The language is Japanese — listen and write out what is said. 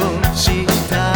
をした